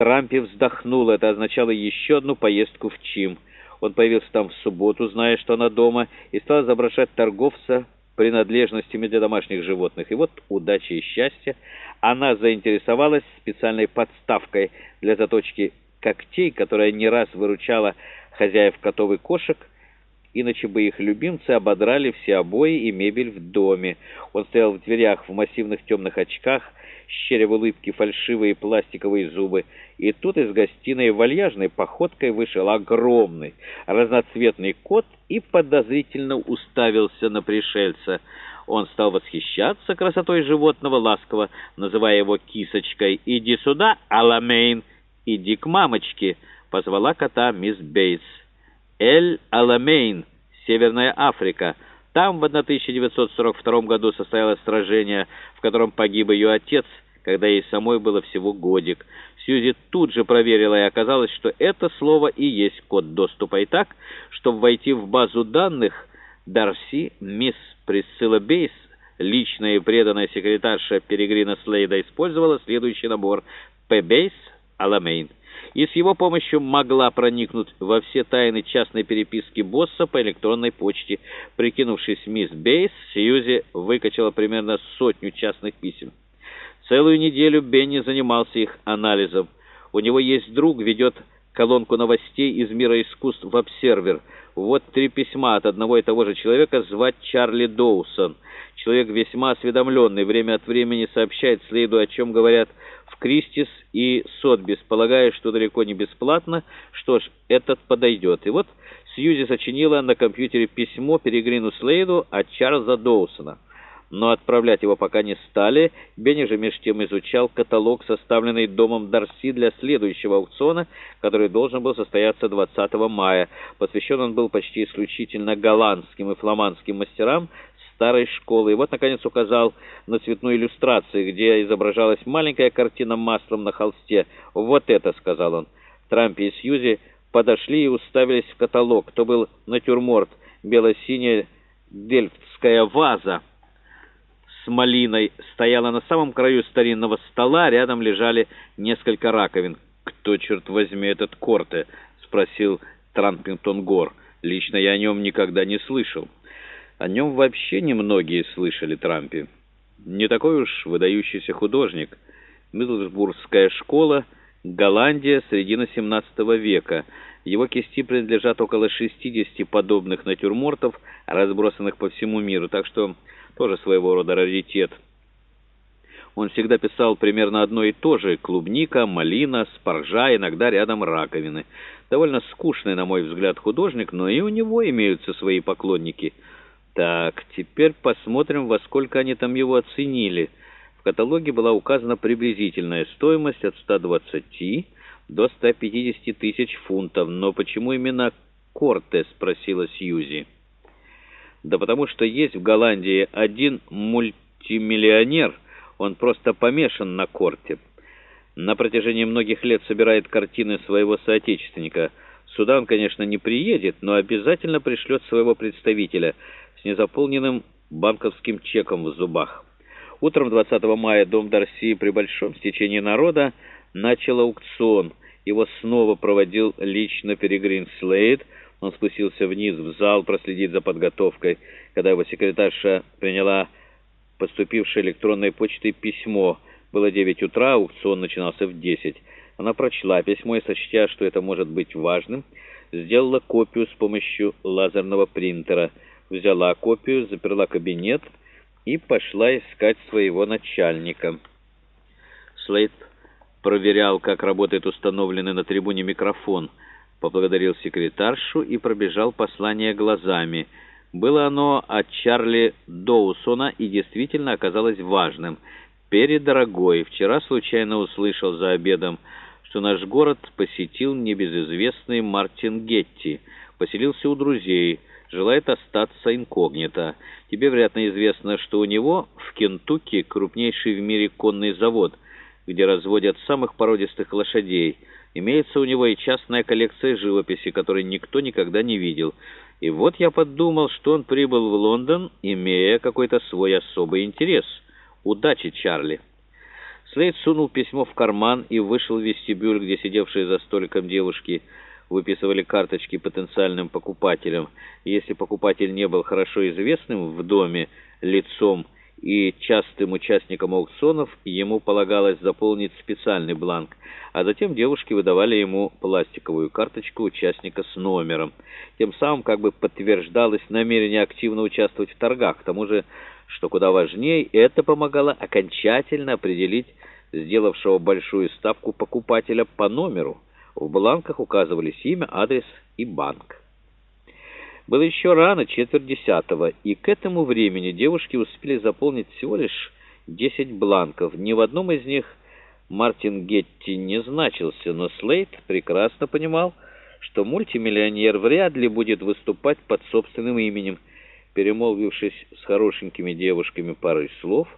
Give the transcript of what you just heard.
Трампи вздохнул. Это означало еще одну поездку в Чим. Он появился там в субботу, зная, что она дома, и стал изображать торговца принадлежностями для домашних животных. И вот удача и счастье. Она заинтересовалась специальной подставкой для заточки когтей, которая не раз выручала хозяев котов и кошек, иначе бы их любимцы ободрали все обои и мебель в доме. Он стоял в дверях в массивных темных очках, щеря в улыбке фальшивые пластиковые зубы. И тут из гостиной вальяжной походкой вышел огромный разноцветный кот и подозрительно уставился на пришельца. Он стал восхищаться красотой животного, ласково называя его кисочкой. «Иди сюда, Аламейн! Иди к мамочке!» — позвала кота мисс Бейтс. «Эль-Аламейн, Северная Африка». Там в 1942 году состоялось сражение, в котором погиб ее отец, когда ей самой было всего годик. Сьюзи тут же проверила, и оказалось, что это слово и есть код доступа. И так, чтобы войти в базу данных, Дарси, мисс Присцилла Бейтс, личная и преданная секретарша Перегрина Слейда, использовала следующий набор «П. Аламейн» и с его помощью могла проникнуть во все тайны частной переписки босса по электронной почте. Прикинувшись мисс Бейс, Сьюзи выкачала примерно сотню частных писем. Целую неделю Бенни занимался их анализом. У него есть друг, ведет колонку новостей из мира искусств в «Обсервер». Вот три письма от одного и того же человека, звать Чарли Доусон. Человек весьма осведомленный, время от времени сообщает Слейду, о чем говорят Кристис и Сотбис, полагая, что далеко не бесплатно, что ж, этот подойдет. И вот Сьюзи сочинила на компьютере письмо Перегрину Слейду от Чарльза Доусона. Но отправлять его пока не стали. Бенни же меж тем изучал каталог, составленный домом Дарси для следующего аукциона, который должен был состояться 20 мая. Посвящен он был почти исключительно голландским и фламандским мастерам, старой школы. И вот, наконец, указал на цветную иллюстрацию, где изображалась маленькая картина маслом на холсте. «Вот это», — сказал он. Трампи и Сьюзи подошли и уставились в каталог. То был натюрморт, бело-синяя дельфтская ваза с малиной стояла на самом краю старинного стола, рядом лежали несколько раковин. «Кто, черт возьми, этот Корте?» — спросил Трампингтон Гор. «Лично я о нем никогда не слышал». О нем вообще немногие слышали Трампе. Не такой уж выдающийся художник. Мидлсбургская школа, Голландия, середина 17 века. Его кисти принадлежат около 60 подобных натюрмортов, разбросанных по всему миру, так что тоже своего рода раритет. Он всегда писал примерно одно и то же – клубника, малина, спаржа, иногда рядом раковины. Довольно скучный, на мой взгляд, художник, но и у него имеются свои поклонники – так, теперь посмотрим, во сколько они там его оценили. В каталоге была указана приблизительная стоимость от 120 до 150 тысяч фунтов. Но почему именно Корте, спросила Сьюзи. Да потому что есть в Голландии один мультимиллионер, он просто помешан на Корте. На протяжении многих лет собирает картины своего соотечественника. Сюда он, конечно, не приедет, но обязательно пришлет своего представителя – с незаполненным банковским чеком в зубах. Утром 20 мая дом Дарси при большом стечении народа начал аукцион. Его снова проводил лично Перегрин Слейд. Он спустился вниз в зал проследить за подготовкой. Когда его секретарша приняла поступившее электронной почтой письмо, было 9 утра, аукцион начинался в 10. Она прочла письмо и, сочтя, что это может быть важным, сделала копию с помощью лазерного принтера – взяла копию, заперла кабинет и пошла искать своего начальника. Слейд проверял, как работает установленный на трибуне микрофон, поблагодарил секретаршу и пробежал послание глазами. Было оно от Чарли Доусона и действительно оказалось важным. «Передорогой, вчера случайно услышал за обедом, что наш город посетил небезызвестный Мартин Гетти, поселился у друзей» желает остаться инкогнито. Тебе, вероятно, известно, что у него в Кентукки крупнейший в мире конный завод, где разводят самых породистых лошадей. Имеется у него и частная коллекция живописи, которой никто никогда не видел. И вот я подумал, что он прибыл в Лондон, имея какой-то свой особый интерес. Удачи, Чарли!» Слейд сунул письмо в карман и вышел в вестибюль, где сидевшие за столиком девушки выписывали карточки потенциальным покупателям. Если покупатель не был хорошо известным в доме лицом и частым участником аукционов, ему полагалось заполнить специальный бланк, а затем девушки выдавали ему пластиковую карточку участника с номером. Тем самым как бы подтверждалось намерение активно участвовать в торгах. К тому же, что куда важнее, это помогало окончательно определить сделавшего большую ставку покупателя по номеру. В бланках указывались имя, адрес и банк. Было еще рано, четверть десятого, и к этому времени девушки успели заполнить всего лишь десять бланков. Ни в одном из них Мартин Гетти не значился, но Слейд прекрасно понимал, что мультимиллионер вряд ли будет выступать под собственным именем. Перемолвившись с хорошенькими девушками парой слов,